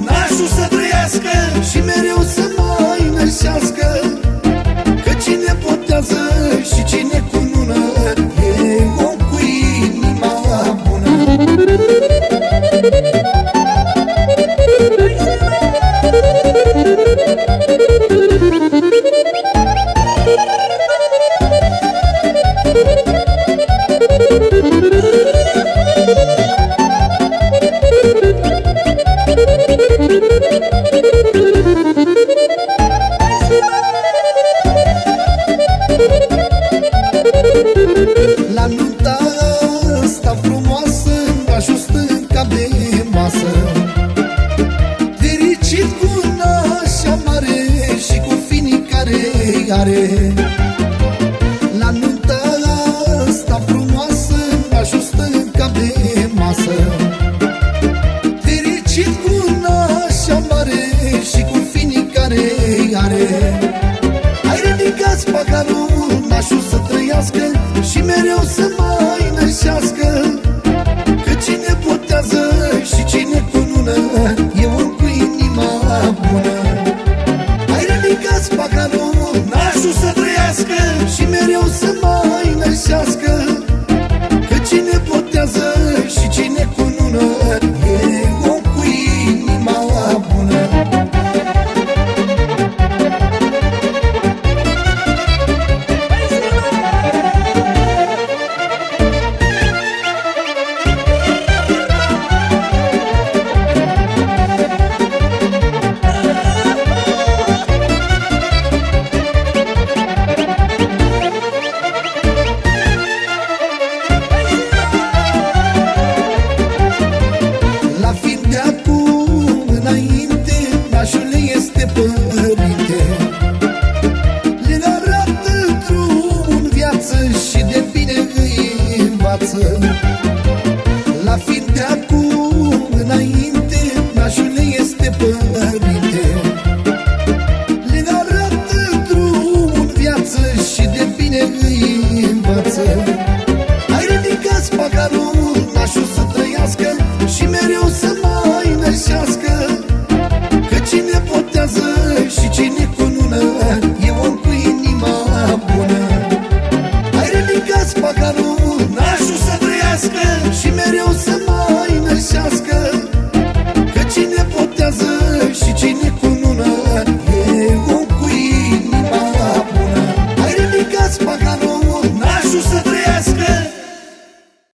Nașul să trăiască și mereu să mai înălțească Că cine botează și cine cunună E om cu inima bună Thank you. Are. La nunta asta frumoasă Ajustă în cap de masă. Fericit cu nașa mare Și cu finii care are. Hai ridicați paharul Nașul să trăiască Și mereu să mai nășească inima este părinte Le arată drumul în viață Și de bine îi învață. La fin de acum înainte Nașul este părinte. Le arată drumul în viață Și de bine îi învață. Hai ridicați paharul, nașul și